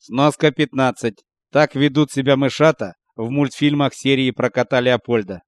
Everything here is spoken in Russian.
Сноска 15. Так ведут себя мышата в мультфильмах серии про кота Леопольда.